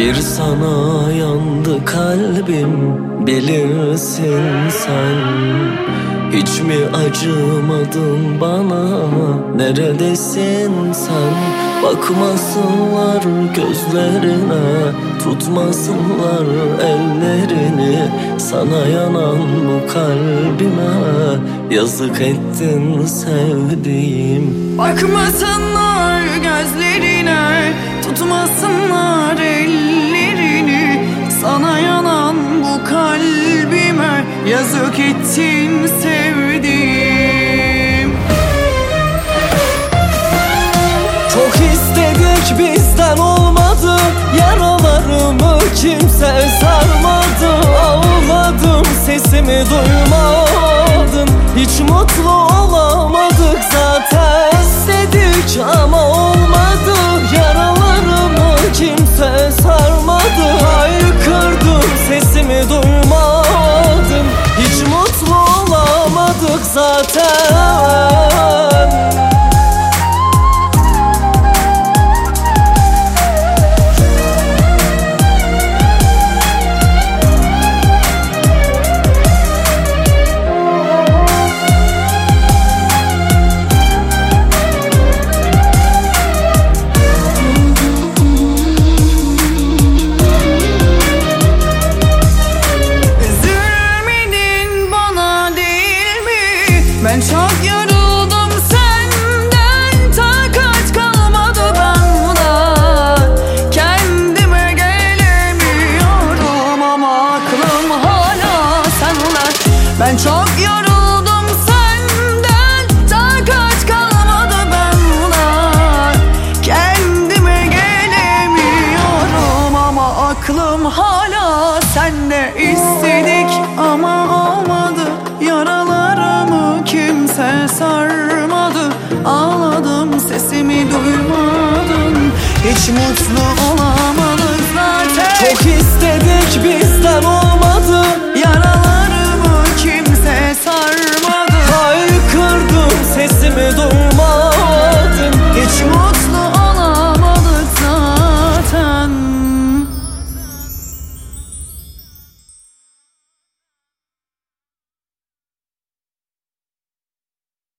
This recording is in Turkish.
Bir sana yandı kalbim bilirsin sen. Hiç mi acımadın bana? Neredesin sen? Bakmasınlar gözlerine tutmasınlar ellerini. Sana yanan bu kalbime yazık ettin sevdiğim. Bakmasınlar gözlerine Tutmasınlar Yazık ettin sevdiğim. Çok istedik bizden olmadı. Yaralarımı kimse sarmadı. Ağladım sesimi duymadın olamadık Ben çok yoruldum senden. Takat kalmadı bana Kendime gelemiyorum Ama aklım hala sende. İstedik ama olmadı. Yaralarımı kimse sarmadı. Ağladım sesimi duymadın. Hiç mutlu olamadık zaten. Çok istedik olmadı